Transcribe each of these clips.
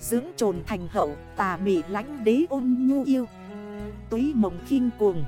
Dưỡng trồn thành hậu, tà mị lánh đế ôn nhu yêu. Túy mộng khinh cuồng.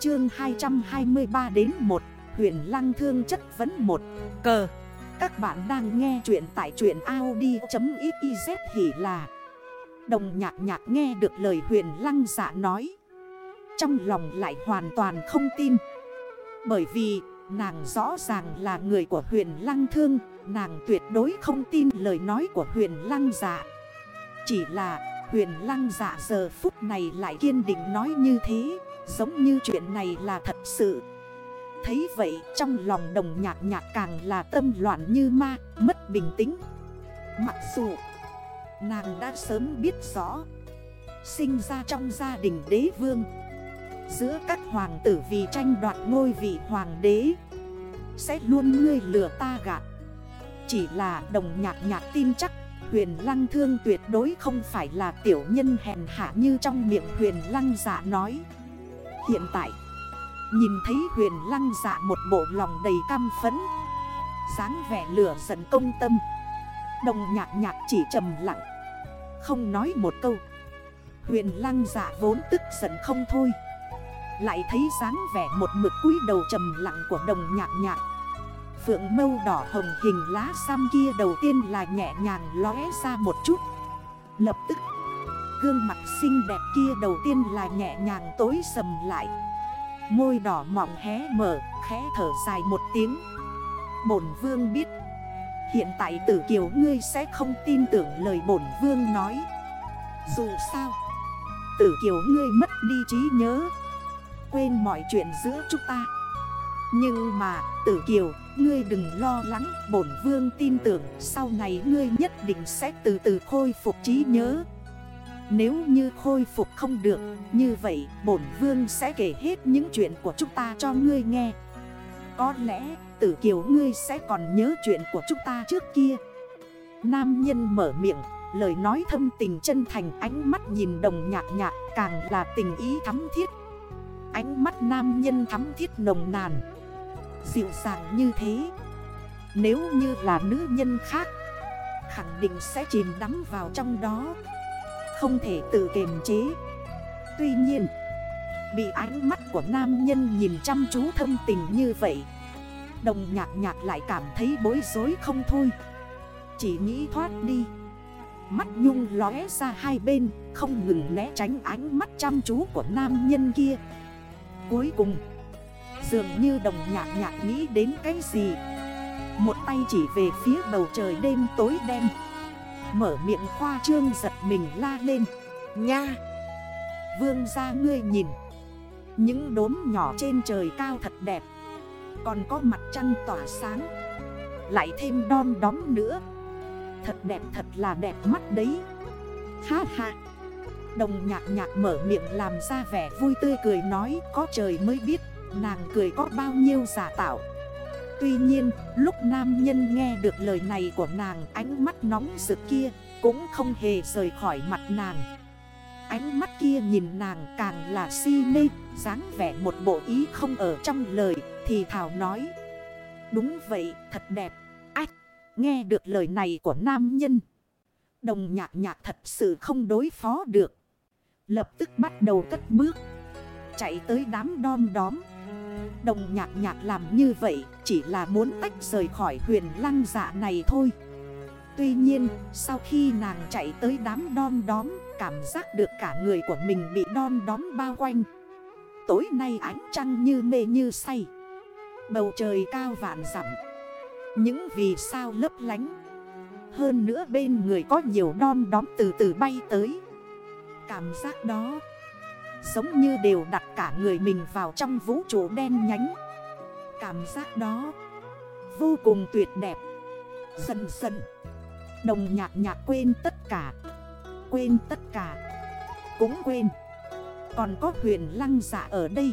Chương 223 đến 1 Huyền lăng thương chất vấn 1 Cờ. Các bạn đang nghe chuyện tại chuyện Audi.xyz hỉ là. Đồng nhạc nhạc nghe được lời huyền lăng dạ nói. Trong lòng lại hoàn toàn không tin. Bởi vì, nàng rõ ràng là người của huyền lăng thương, Nàng tuyệt đối không tin lời nói của huyền lăng dạ chỉ là huyền lăng giả giờ phút này lại kiên định nói như thế, Giống như chuyện này là thật sự. Thấy vậy, trong lòng đồng nhạc nhạc càng là tâm loạn như ma, Mất bình tĩnh. Mặc dù, nàng đã sớm biết rõ, Sinh ra trong gia đình đế vương, Giữa các hoàng tử vì tranh đoạt ngôi vị hoàng đế, Sẽ luôn ngươi lừa ta gạt. Chỉ là đồng nhạc nhạc tin chắc Huyền lăng thương tuyệt đối không phải là tiểu nhân hèn hạ như trong miệng huyền lăng giả nói. Hiện tại, Nhìn thấy huyền lăng giả một bộ lòng đầy cam phấn dáng vẻ lửa giận công tâm, Đồng nhạc nhạc chỉ trầm lặng, Không nói một câu. Huyền lăng giả vốn tức giận không thôi, Lại thấy dáng vẻ một mực cúi đầu trầm lặng của đồng nhạc nhạc. Phượng mâu đỏ hồng hình lá xăm kia đầu tiên là nhẹ nhàng lóe ra một chút. Lập tức Gương mặt xinh đẹp kia đầu tiên là nhẹ nhàng tối sầm lại. Môi đỏ mỏng hé mở, khẽ thở dài một tiếng. Bổn vương biết Hiện tại tử kiều ngươi sẽ không tin tưởng lời bổn vương nói. Dù sao Tử kiều ngươi mất đi trí nhớ Quên mọi chuyện giữa chúng ta. Nhưng mà tử kiều Ngươi đừng lo lắng, Bổn vương tin tưởng, Sau này ngươi nhất định sẽ từ từ khôi phục trí nhớ. Nếu như khôi phục không được, Như vậy, bổn vương sẽ kể hết những chuyện của chúng ta cho ngươi nghe. Có lẽ, tử kiều ngươi sẽ còn nhớ chuyện của chúng ta trước kia. Nam nhân mở miệng, Lời nói thâm tình chân thành, ánh mắt nhìn đồng nhạc nhạc, Càng là tình ý thắm thiết. Ánh mắt nam nhân thắm thiết nồng nàn. Dịu dàng như thế. Nếu như là nữ nhân khác, Khẳng định sẽ chìm đắm vào trong đó, không thể tự kiềm chế. Tuy nhiên, Bị ánh mắt của nam nhân nhìn chăm chú thâm tình như vậy, Đồng nhạc nhạc lại cảm thấy bối rối không thôi. Chỉ nghĩ thoát đi, Mắt nhung lóe ra hai bên, Không ngừng né tránh ánh mắt chăm chú của nam nhân kia. Cuối cùng Dường như đồng nhạc nhạc nghĩ đến cái gì. Một tay chỉ về phía bầu trời đêm tối đen. Mở miệng khoa trương giật mình la lên. Nha! Vương ra ngươi nhìn. Những đốm nhỏ trên trời cao thật đẹp. Còn có mặt trăng tỏa sáng. Lại thêm đom đóm nữa. Thật đẹp thật là đẹp mắt đấy. Ha ha! Đồng nhạc nhạc mở miệng làm ra vẻ vui tươi cười nói, Có trời mới biết nàng cười có bao nhiêu giả tạo. Tuy nhiên, lúc nam nhân nghe được lời này của nàng Ánh mắt nóng rực kia cũng không hề rời khỏi mặt nàng. Ánh mắt kia nhìn nàng càng là si mê dáng vẻ một bộ ý không ở trong lời Thì Thảo nói. Đúng vậy, thật đẹp. Ách, nghe được lời này của nam nhân. Đồng nhạc nhạc thật sự không đối phó được. Lập tức bắt đầu cất bước. Chạy tới đám đom đóm. Đồng nhạc nhạc làm như vậy chỉ là muốn tách rời khỏi huyền lăng dạ này thôi. Tuy nhiên, sau khi nàng chạy tới đám đom đóm, Cảm giác được cả người của mình bị đom đóm bao quanh. Tối nay ánh trăng như mê như say. Bầu trời cao vạn dặm. Những vì sao lấp lánh. Hơn nữa bên người có nhiều đom đóm từ từ bay tới. Cảm giác đó Giống như đều đặt cả người mình vào trong vũ trụ đen nhánh. Cảm giác đó Vô cùng tuyệt đẹp. Dần dần Đồng nhạc nhạc quên tất cả, Quên tất cả, Cũng quên. Còn có huyền lăng giả dạ ở đây.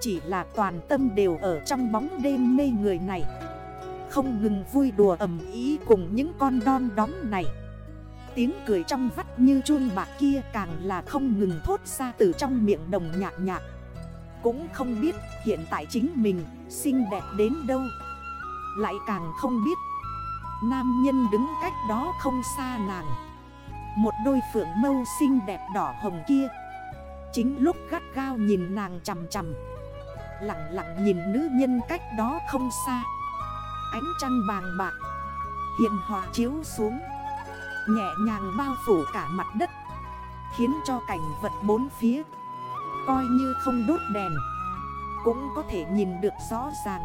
Chỉ là toàn tâm đều ở trong bóng đêm mê người này. Không ngừng vui đùa ẩm ý cùng những con đom đóm này. Tiếng cười trong vắt như chuông bạc kia càng là không ngừng thốt ra từ trong miệng đồng nhạc nhạc. Cũng không biết hiện tại chính mình xinh đẹp đến đâu. Lại càng không biết, Nam nhân đứng cách đó không xa nàng. Một đôi phượng mâu xinh đẹp đỏ hồng kia. Chính lúc gắt gao nhìn nàng chầm chầm Lặng lặng nhìn nữ nhân cách đó không xa. Ánh trăng bàng bạc. Hiện hòa chiếu xuống. Nhẹ nhàng bao phủ cả mặt đất, Khiến cho cảnh vật bốn phía Coi như không đốt đèn Cũng có thể nhìn được rõ ràng.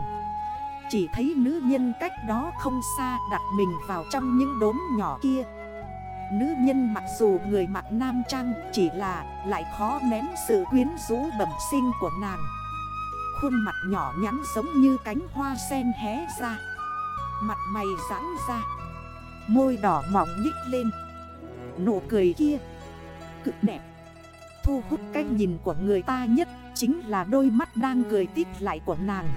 Chỉ thấy nữ nhân cách đó không xa đặt mình vào trong những đốm nhỏ kia. Nữ nhân mặc dù người mặc nam trang Chỉ là lại khó nén sự quyến rũ bẩm sinh của nàng. Khuôn mặt nhỏ nhắn giống như cánh hoa sen hé ra, Mặt mày giãn ra. Môi đỏ mỏng nhích lên. Nụ cười kia, Cực đẹp. Thu hút cách nhìn của người ta nhất Chính là đôi mắt đang cười tít lại của nàng.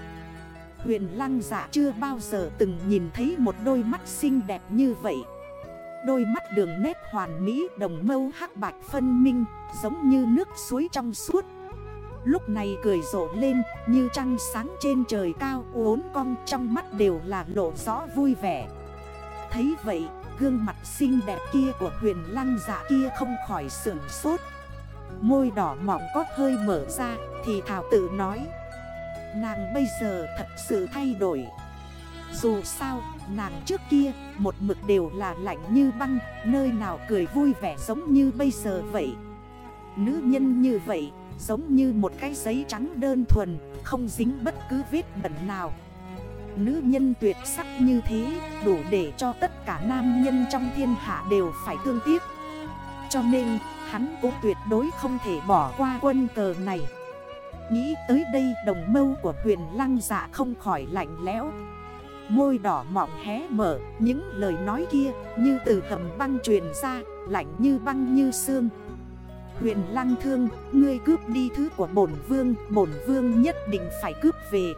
Huyền lăng dạ chưa bao giờ từng nhìn thấy một đôi mắt xinh đẹp như vậy. Đôi mắt đường nét hoàn mỹ đồng mâu hắc bạch phân minh, Giống như nước suối trong suốt. Lúc này cười rộ lên, như trăng sáng trên trời cao uốn cong trong mắt đều là lộ rõ vui vẻ. Thấy vậy, gương mặt xinh đẹp kia của huyền lăng dạ kia không khỏi sưởng sốt. Môi đỏ mỏng có hơi mở ra, thì Thảo tự nói. Nàng bây giờ thật sự thay đổi. Dù sao, nàng trước kia, một mực đều là lạnh như băng, Nơi nào cười vui vẻ giống như bây giờ vậy. Nữ nhân như vậy, giống như một cái giấy trắng đơn thuần, Không dính bất cứ vết bẩn nào. Nữ nhân tuyệt sắc như thế, đủ để cho tất cả nam nhân trong thiên hạ đều phải thương tiếc. Cho nên, hắn cũng tuyệt đối không thể bỏ qua quân cờ này. Nghĩ tới đây, đồng mâu của huyền lăng dạ không khỏi lạnh lẽo. Môi đỏ mọng hé mở, Những lời nói kia như từ hầm băng truyền ra, Lạnh như băng như xương. Huyền lăng thương, Ngươi cướp đi thứ của bổn vương Bổn vương nhất định phải cướp về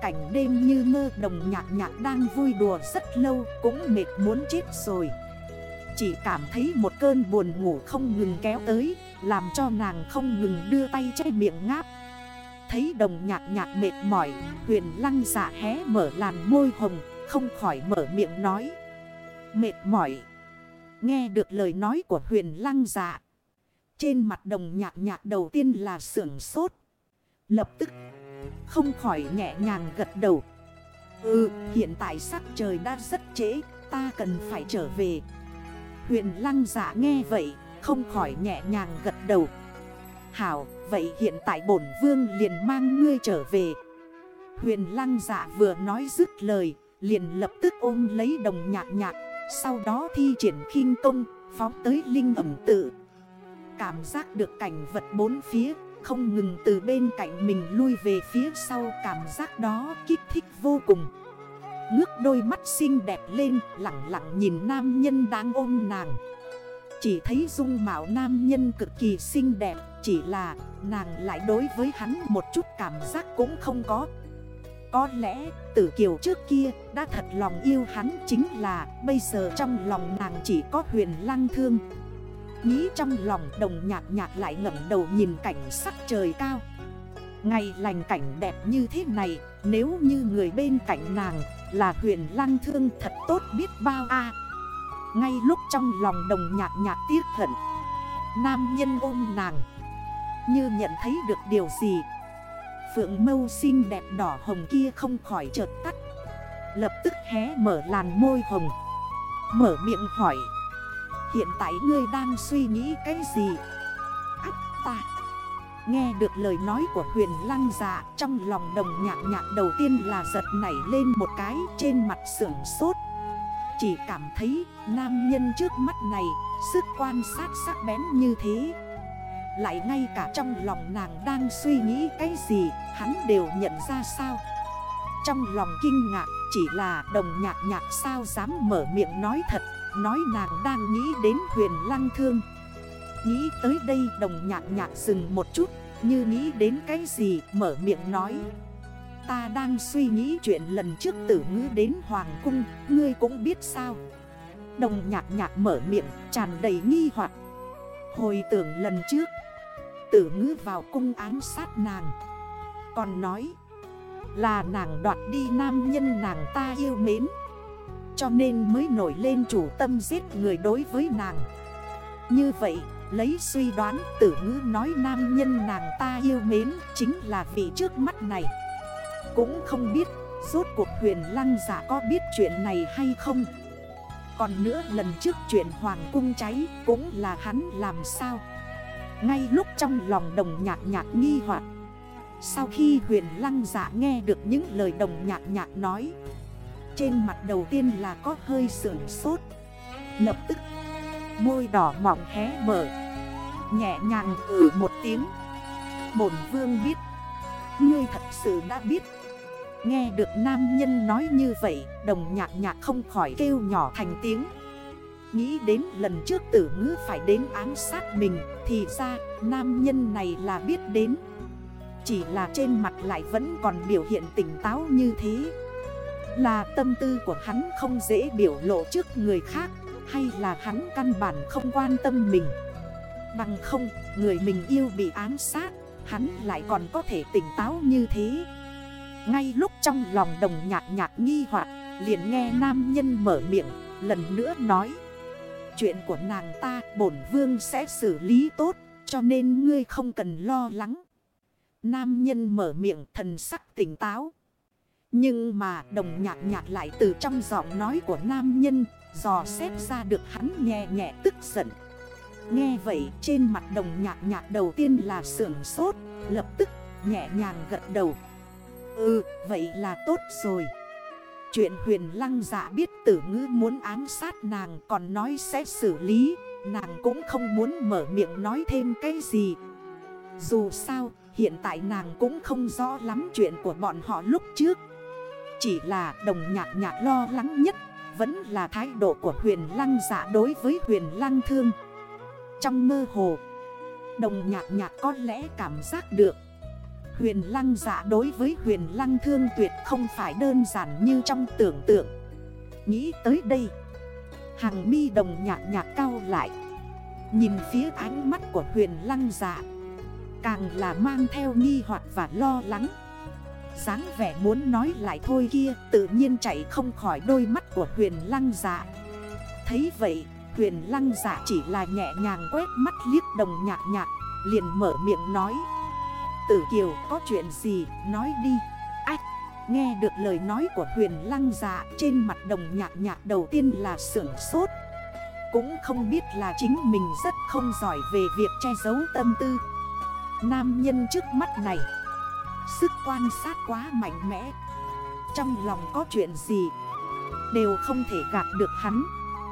Cảnh đêm như mơ đồng nhạc nhạc đang vui đùa rất lâu, Cũng mệt muốn chết rồi. Chỉ cảm thấy một cơn buồn ngủ không ngừng kéo tới, Làm cho nàng không ngừng đưa tay che miệng ngáp. Thấy đồng nhạc nhạc mệt mỏi, Huyền lăng dạ hé mở làn môi hồng, Không khỏi mở miệng nói. Mệt mỏi. Nghe được lời nói của huyền lăng dạ. Trên mặt đồng nhạc nhạc đầu tiên là sưởng sốt. Lập tức không khỏi nhẹ nhàng gật đầu. Ừ hiện tại sắc trời đã rất trễ, Ta cần phải trở về. Huyền lăng giả nghe vậy, Không khỏi nhẹ nhàng gật đầu. Hảo, Vậy hiện tại bổn vương liền mang ngươi trở về. Huyền lăng giả vừa nói dứt lời, Liền lập tức ôm lấy đồng nhạc nhạc, Sau đó thi triển khinh công, Phóng tới linh ẩm tự. Cảm giác được cảnh vật bốn phía không ngừng từ bên cạnh mình lui về phía sau, Cảm giác đó kích thích vô cùng. Ngước đôi mắt xinh đẹp lên, Lặng lặng nhìn nam nhân đang ôm nàng. Chỉ thấy dung mạo nam nhân cực kỳ xinh đẹp, chỉ là nàng lại đối với hắn một chút cảm giác cũng không có. Có lẽ tử kiều trước kia đã thật lòng yêu hắn chính là Bây giờ trong lòng nàng chỉ có huyền lăng thương. Nghĩ trong lòng đồng nhạc nhạc lại ngẩn đầu nhìn cảnh sắc trời cao. Ngày lành cảnh đẹp như thế này, Nếu như người bên cạnh nàng là huyền lăng thương thật tốt biết bao a. Ngay lúc trong lòng đồng nhạc nhạc tiếc hận, Nam nhân ôm nàng, như nhận thấy được điều gì? Phượng mâu xinh đẹp đỏ hồng kia không khỏi chợt tắt, Lập tức hé mở làn môi hồng, Mở miệng hỏi. Hiện tại ngươi đang suy nghĩ cái gì? Ác ta. Nghe được lời nói của huyền lăng dạ Trong lòng đồng nhạc nhạc đầu tiên là giật nảy lên một cái trên mặt sưởng sốt. Chỉ cảm thấy nam nhân trước mắt này, Sức quan sát sắc bén như thế. Lại ngay cả trong lòng nàng đang suy nghĩ cái gì, Hắn đều nhận ra sao? Trong lòng kinh ngạc, chỉ là đồng nhạc nhạc sao dám mở miệng nói thật. Nói nàng đang nghĩ đến huyền lăng thương. Nghĩ tới đây đồng nhạc nhạc dừng một chút, Như nghĩ đến cái gì, mở miệng nói. Ta đang suy nghĩ chuyện lần trước tử ngữ đến Hoàng Cung, Ngươi cũng biết sao? Đồng nhạc nhạc mở miệng, tràn đầy nghi hoặc. Hồi tưởng lần trước, Tử ngữ vào cung ám sát nàng. Còn nói Là nàng đoạt đi nam nhân nàng ta yêu mến. Cho nên mới nổi lên chủ tâm giết người đối với nàng. Như vậy, lấy suy đoán tử ngữ nói nam nhân nàng ta yêu mến Chính là vị trước mắt này. Cũng không biết, Rốt cuộc huyền lăng giả có biết chuyện này hay không? Còn nữa lần trước chuyện hoàng cung cháy Cũng là hắn làm sao? Ngay lúc trong lòng đồng nhạc nhạc nghi hoặc, Sau khi huyền lăng giả nghe được những lời đồng nhạc nhạc nói trên mặt đầu tiên là có hơi sưởng sốt. Lập tức, Môi đỏ mỏng hé mở, Nhẹ nhàng ử một tiếng. Bổn vương biết, Ngươi thật sự đã biết. Nghe được nam nhân nói như vậy, Đồng nhạc nhạc không khỏi kêu nhỏ thành tiếng. Nghĩ đến lần trước tử ngữ phải đến ám sát mình, Thì ra nam nhân này là biết đến. Chỉ là trên mặt lại vẫn còn biểu hiện tỉnh táo như thế. Là tâm tư của hắn không dễ biểu lộ trước người khác Hay là hắn căn bản không quan tâm mình. Bằng không, người mình yêu bị ám sát Hắn lại còn có thể tỉnh táo như thế. Ngay lúc trong lòng đồng nhạc nhạc nghi hoặc Liền nghe nam nhân mở miệng Lần nữa nói Chuyện của nàng ta bổn vương sẽ xử lý tốt Cho nên ngươi không cần lo lắng. Nam nhân mở miệng thần sắc tỉnh táo nhưng mà đồng nhạc nhạc lại từ trong giọng nói của nam nhân Dò xét ra được hắn nhẹ nhẹ tức giận Nghe vậy trên mặt đồng nhạc nhạc đầu tiên là sưởng sốt Lập tức nhẹ nhàng gật đầu Ừ, vậy là tốt rồi. Chuyện huyền lăng dạ biết tử ngữ muốn ám sát nàng còn nói sẽ xử lý. Nàng cũng không muốn mở miệng nói thêm cái gì. Dù sao, hiện tại nàng cũng không rõ lắm chuyện của bọn họ lúc trước. Chỉ là đồng nhạc nhạc lo lắng nhất, Vẫn là thái độ của huyền lăng giả đối với huyền lăng thương. Trong mơ hồ, Đồng nhạc nhạc có lẽ cảm giác được, Huyền lăng giả đối với huyền lăng thương tuyệt không phải đơn giản như trong tưởng tượng. Nghĩ tới đây, Hàng mi đồng nhạc nhạc cao lại, Nhìn phía ánh mắt của huyền lăng giả, Càng là mang theo nghi hoặc và lo lắng dáng vẻ muốn nói lại thôi kia, Tự nhiên chạy không khỏi đôi mắt của huyền lăng Dạ. Thấy vậy, huyền lăng Dạ chỉ là nhẹ nhàng quét mắt liếc đồng nhạc nhạc, Liền mở miệng nói. Tử Kiều, có chuyện gì? Nói đi. Ách, nghe được lời nói của huyền lăng dạ Trên mặt đồng nhạc nhạc đầu tiên là sưởng sốt. Cũng không biết là chính mình rất không giỏi về việc che giấu tâm tư. Nam nhân trước mắt này Sức quan sát quá mạnh mẽ. Trong lòng có chuyện gì, Đều không thể gạt được hắn.